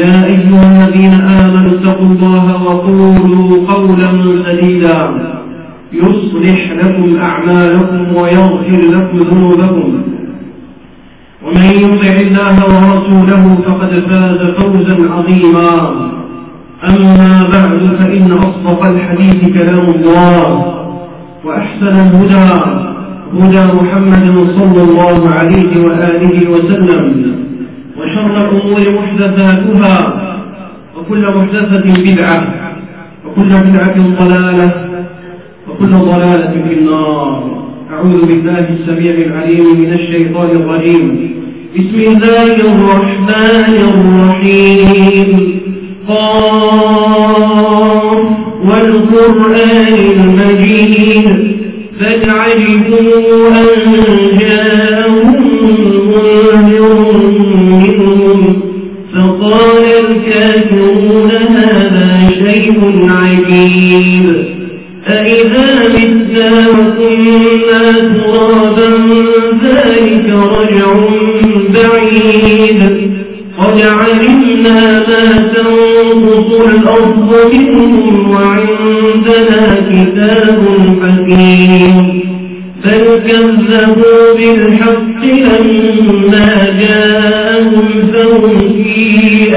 يا أيها الذين آمنوا اتقوا الله وقولوا قولا سديدا. يصلح لكم أعمالكم ويغفر لكم ذنوبكم. ومن يطع الله ورسوله فقد فاز فوزا عظيما. أما بعد فإن أصدق الحديث كلام الله وأحسن الهدى هدى محمد صلى الله عليه وآله وسلم. وشر الأمور محدثاتها وكل محدثة بدعة وكل بدعة ضلالة وكل ضلالة في النار. أعوذ بالله السميع العليم من الشيطان الرجيم. بسم الله الرحمن الرحيم. قاف والقرآن المجيد. بل عجبوا أن جاءهم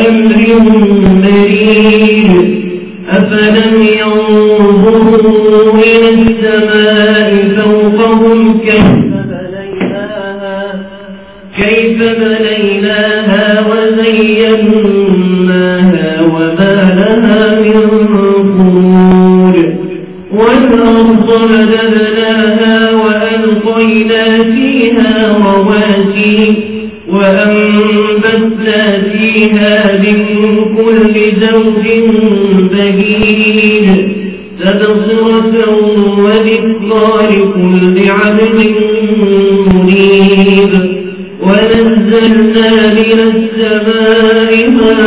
أمر تبصرة وذكرى لكل عبد منيب. ونزلنا من السماء ماء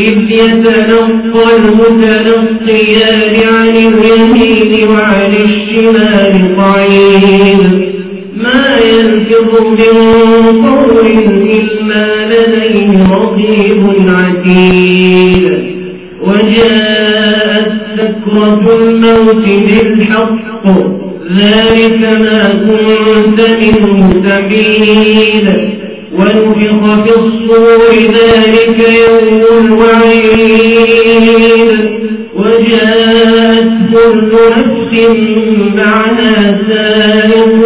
إذ يتلقى المتلقيان عن اليمين وعن الشمال قعيد ما يلفظ من قول إلا لديه رقيب عتيد. وجاءت سكرة الموت بالحق. ذلك ما كنت منه تحيد. ونفخ في الصور ذلك يوم الوعيد. وجاءت كل نفس معها سائق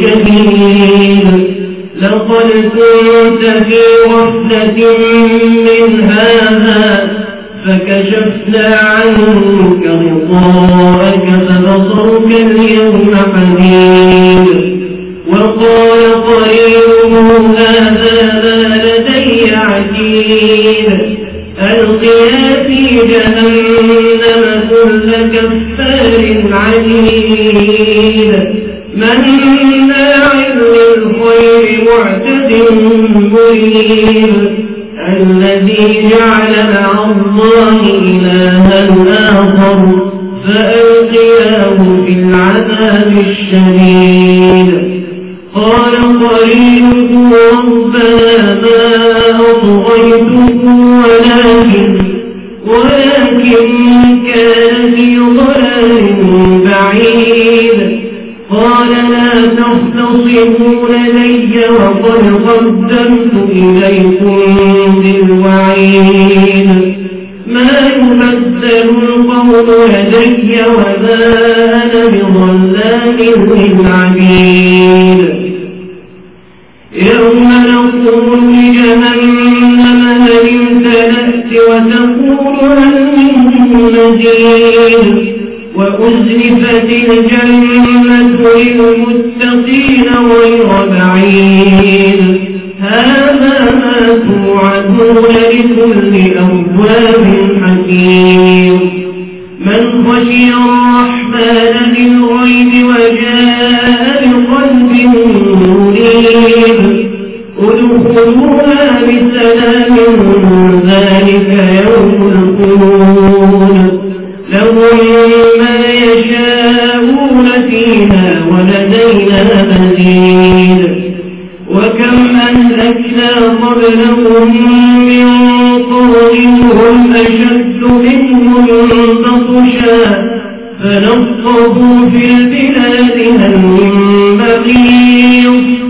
شديد لقد كنت في غفلة من هذا فكشفنا عنك غطاءك فبصرك اليوم حديد. وقال قريبه هذا ما لدي عتيد ألقيا في جهنم كل كفار عنيد مناع للخير معتد مريد الذي جعل مع الله إلها آخر فألقياه في العذاب الشديد. تختصموا لدي وقد قدمت إليكم بالوعيد. ما يبدل القول لدي وما أنا بظلام للعبيد. يوم نقول لجهنم هل امتلأت وتقول هل من مزيد وأزلفت الجنة للمتقين غير بعيد. هذا ما توعدون لكل أواب حكيم. من خشي الرحمن بالغيب وجاء بقلب منيب. ادخلوها بسلام ذلك يوم الخلود لهم ما يشاءون فيها قبلهم من قرن هم أشد منهم بطشا فنصروا في البلاد هل من بقية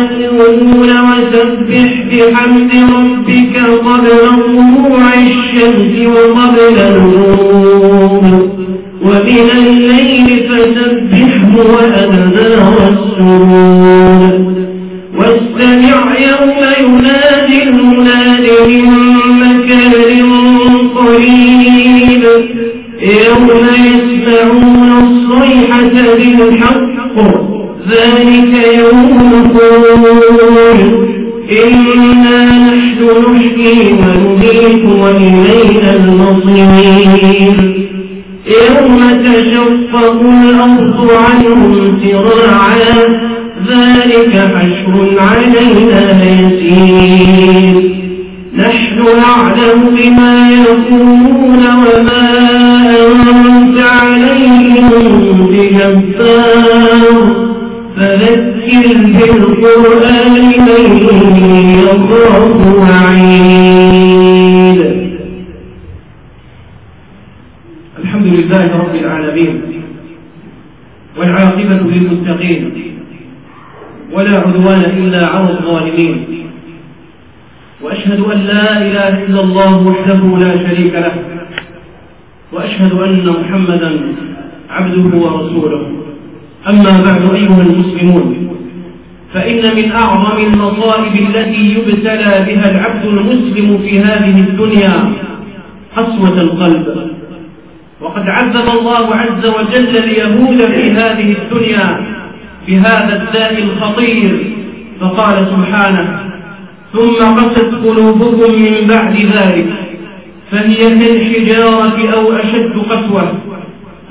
يقولون وسبح بحمد ربك قبل طلوع الشمس وقبل الغروب. ومن الليل فسبحه وأدبار السرور واستمع يوم ينادي المناد من مكان قريب. يوم يسمعون الصيحة بالحق ذلك يوم الخروج إنا نحن نحيي ونميت وإلينا المصير. يوم تشفق الأرض عنهم سراعا ذلك حشر علينا يسير. نحن نعلم بما يقولون وما أنت عليهم بجبار. فذكر بالقرآن من يخاف وعيد الحمد لله رب العالمين والعاقبة للمتقين ولا عدوان إلا على الظالمين وأشهد أن لا إله إلا الله وحده لا شريك له وأشهد أن محمدا عبده ورسوله. أما بعد أيها المسلمون فإن من أعظم المصائب التي يبتلى بها العبد المسلم في هذه الدنيا قسوة القلب. وقد عذب الله عز وجل اليهود في هذه الدنيا بهذا الداء الخطير فقال سبحانه ثم قست قلوبكم من بعد ذلك فهي كالحجارة أو أشد قسوة.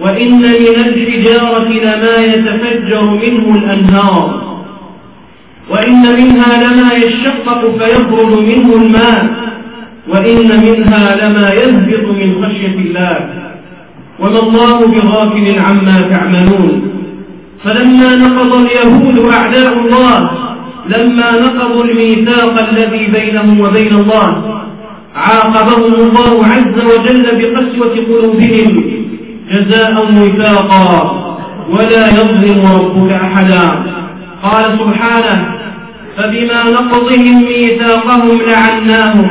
وإن من الحجارة لما يتفجر منه الأنهار. وإن منها لما يشقق فيخرج منه الماء. وإن منها لما يهبط من خشية الله. وما الله بغافل عما تعملون. فلما نقض اليهود أعداء الله لما نقضوا الميثاق الذي بينهم وبين الله عاقبهم الله عز وجل بقسوة قلوبهم. جزاء وفاقا ولا يظلم ربك أحدا. قال سبحانه فبما نقضهم ميثاقهم لعناهم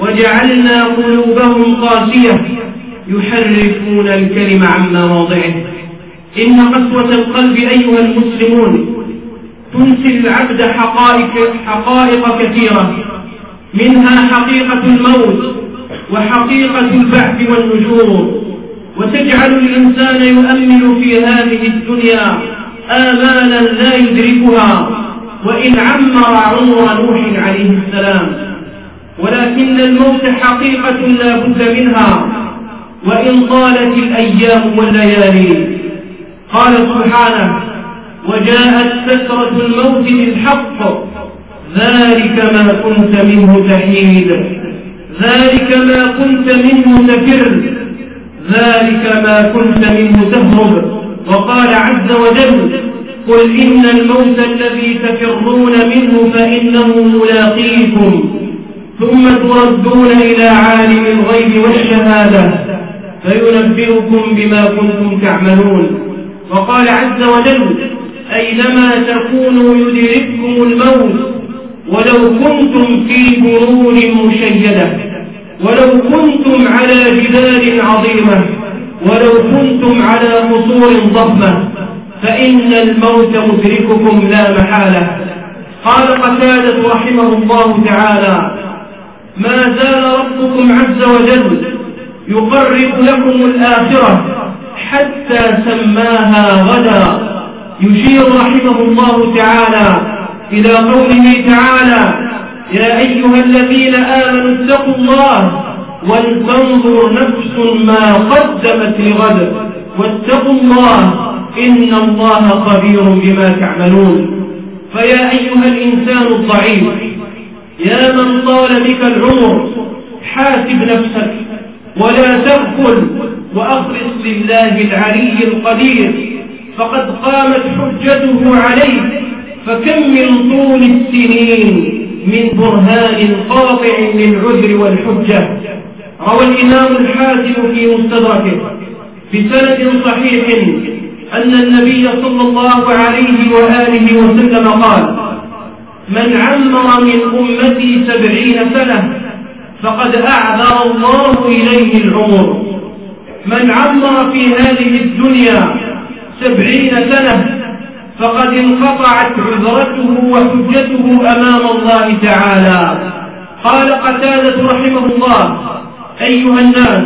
وجعلنا قلوبهم قاسية. يحرفون الكلم عن مواضعه. إن قسوة القلب أيها المسلمون تنسي العبد حقائق, حقائق كثيرة. منها حقيقة الموت وحقيقة البعث والنجور وتجعل الإنسان يؤمل في هذه الدنيا آمالا لا يدركها وإن عمر عمر نوح عليه السلام. ولكن الموت حقيقة لا بد منها. وإن طالت الأيام والليالي قال سبحانه وجاءت سكرة الموت بالحق ذلك ما كنت منه تحيد ذلك ما كنت منه تفر. ذلك ما كنت منه تهرب وقال عز وجل قل إن الموت الذي تفرون منه فإنه ملاقيكم ثم تردون إلى عالم الغيب والشهادة فينبئكم بما كنتم تعملون. وقال عز وجل أينما تكونوا يدرككم الموت ولو كنتم في برون مشيدة. ولو كنتم على جبال عظيمة ولو كنتم على قصور ضخمة فإن الموت مدرككم لا محالة. قال قتادة رحمه الله تعالى ما زال ربكم عز وجل يقرب لكم الآخرة حتى سماها غدا. يشير رحمه الله تعالى إلى قوله تعالى يا أيها الذين آمنوا اتقوا الله ولتنظر نفس ما قدمت لغد واتقوا الله إن الله خبير بما تعملون فيا أيها الإنسان الضعيف يا من طال بك العمر حاسب نفسك ولا تغفل وأخلص لله العلي القدير فقد قامت حجته عليك فكم من طول السنين من برهان قاطع للعذر والحجة. روى الإمام الحاكم في مستدركه بسند صحيح أن النبي صلى الله عليه وآله وسلم قال من عمر من أمتي سبعين سنة فقد أعذر الله إليه العمر. من عمر في هذه الدنيا سبعين سنة فقد انقطعت عذرته وحجته أمام الله تعالى. قال قتادة رحمه الله أيها الناس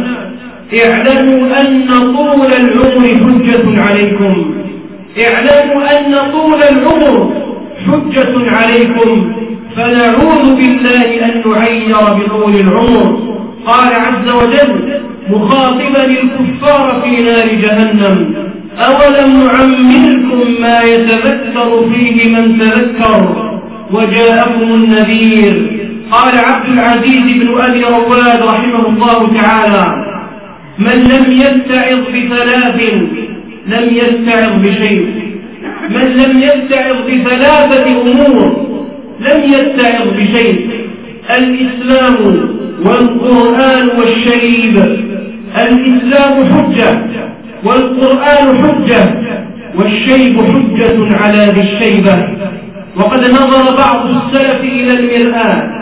اعلموا أن طول العمر حجة عليكم. اعلموا أن طول العمر حجة عليكم. فنعوذ بالله أن نعير بطول العمر. قال عز وجل مخاطبا الكفار في نار جهنم. أولم نعمركم ما يتذكر فيه من تذكر وجاءكم النذير قال عبد العزيز بن أبي رواد رحمه الله تعالى من لم يتعظ بثلاث لم يتعظ بشيء من لم يتعظ بثلاثة أمور لم يتعظ بشيء الإسلام والقرآن والشريب الإسلام حجة والقرآن حجة والشيب حجة على ذي الشيبة. وقد نظر بعض السلف إلى المرآة.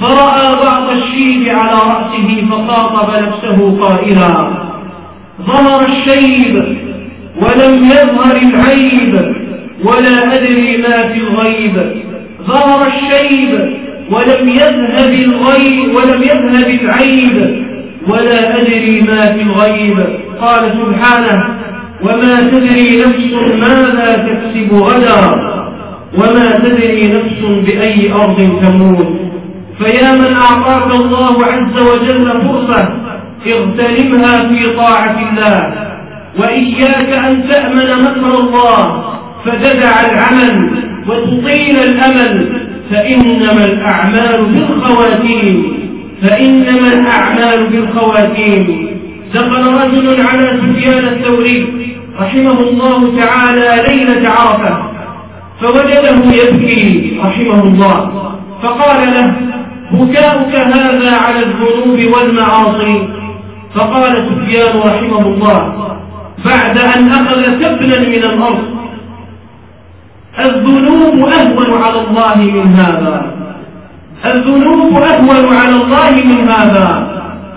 فرأى بعض الشيب على رأسه فخاطب نفسه قائلا ظهر الشيب ولم يظهر العيب ولا أدري ما في الغيب. ظهر الشيب ولم يذهب الغيب ولم يذهب العيب ولا أدري ما في الغيب. قال سبحانه وما تدري نفس ماذا تكسب غدا وما تدري نفس بأي أرض تموت. فيا من أعطاك الله عز وجل فرصة اغتنمها في طاعة الله وإياك أن تأمن مكر الله فتدع العمل وتطيل الأمل فإنما الأعمال بالخواتيم فإنما الأعمال بالخواتيم. دخل رجل على سفيان الثوري رحمه الله تعالى ليلة عرفة فوجده يبكي رحمه الله. فقال له بكاؤك هذا على الذنوب والمعاصي؟ فقال سفيان رحمه الله بعد أن أخذ تبنا من الأرض. الذنوب أهون على الله من هذا. الذنوب أهون على الله من هذا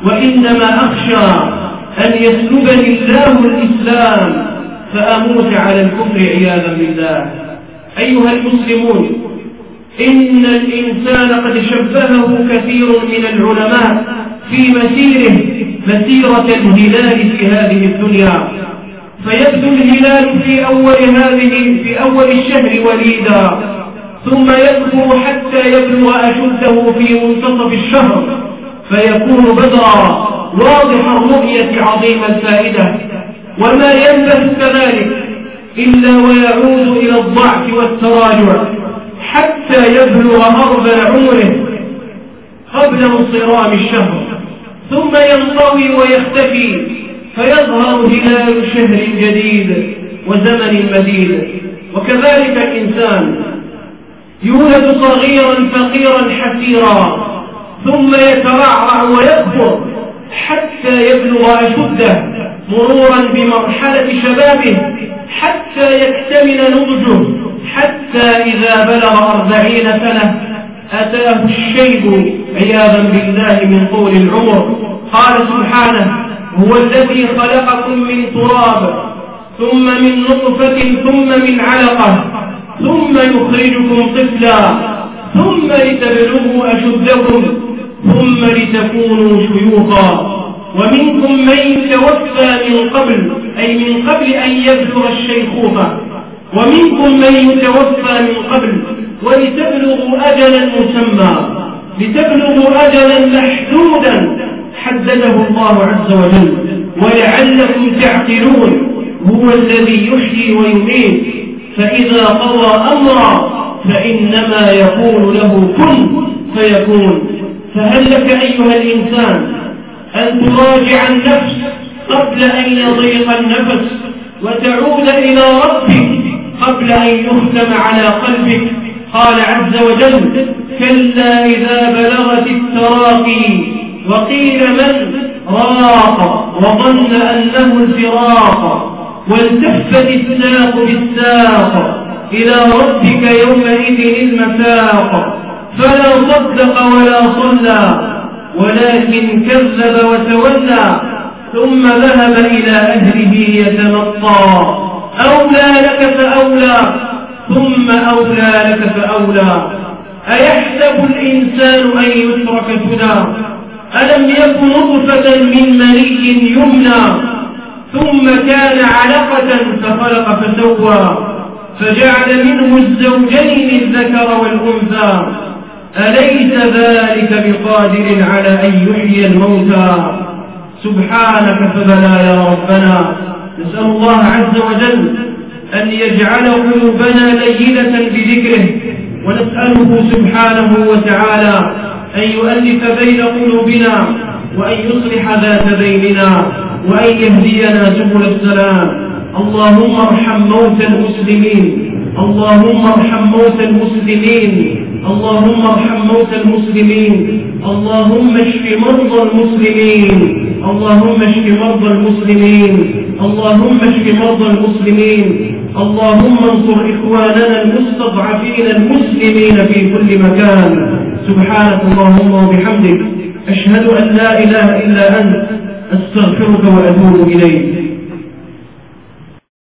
وإنما أخشى أن يسلبني الله الإسلام فأموت على الكفر عياذا بالله. أيها المسلمون إن الإنسان قد شبهه كثير من العلماء في مسيره مسيرة الهلال في هذه الدنيا. فيبدو الهلال في أول هذه في أول الشهر وليدا ثم يكبر حتى يبلغ أشده في منتصف الشهر فيكون بدرا. واضح الرؤية عظيم الفائدة وما ينبث كذلك إلا ويعود إلى الضعف والتراجع حتى يبلغ أرض عمره قبل انصرام الشهر. ثم ينطوي ويختفي فيظهر هلال شهر جديد وزمن مديد وكذلك الإنسان يولد صغيرا فقيرا حسيرا ثم يترعرع ويكبر. حتى يبلغ أشده مرورا بمرحلة شبابه حتى يكتمل نضجه حتى إذا بلغ أربعين سنة أتاه الشيب عياذا بالله من طول العمر. قال سبحانه هو الذي خلقكم من تراب ثم من نطفة ثم من علقة ثم يخرجكم طفلا ثم لتبلغوا أشدكم. ثم لتكونوا شيوخا. ومنكم من يتوفى من قبل أي من قبل أن يبلغ الشيخوخة. ومنكم من يتوفى من قبل ولتبلغوا أجلا مسمى. لتبلغوا أجلا محدودا حدده الله عز وجل. ولعلكم تعقلون هو الذي يحيي ويميت. فإذا قضى أمرا فإنما يقول له كن فيكون. فهل لك أيها الإنسان أن تراجع النفس قبل أن يضيق النفس وتعود إلى ربك قبل أن يختم على قلبك؟ قال عز وجل كلا إذا بلغت التراقي وقيل من؟ راق وظن أنه الفراق والتفت الساق بالساق إلى ربك يومئذ المساق. فلا صدق ولا صلى ولكن كذب وتولى ثم ذهب إلى أهله يتمطى أولى لك فأولى ثم أولى لك فأولى. أيحسب الإنسان أن يترك سدى ألم يكن نطفة من مني يمنى؟ ثم كان علقة فخلق فسوى فجعل منه الزوجين الذكر والأنثى. أليس ذلك بقادر على أن يحيي الموتى؟ سبحانك فبلا يا ربنا. نسأل الله عز وجل أن يجعل قلوبنا لينة بذكره ونسأله سبحانه وتعالى أن يؤلف بين قلوبنا وأن يصلح ذات بيننا وأن يهدينا سبل السلام. اللهم ارحم موتى المسلمين. اللهم ارحم موتى المسلمين. اللهم ارحم موتى المسلمين. اللهم اشف مرضى المسلمين. اللهم اشف مرضى المسلمين. اللهم اشف مرضى المسلمين. اللهم انصر إخواننا المستضعفين المسلمين في كل مكان. سبحانك اللهم وبحمدك. أشهد أن لا إله إلا أنت. أستغفرك وأتوب إليك.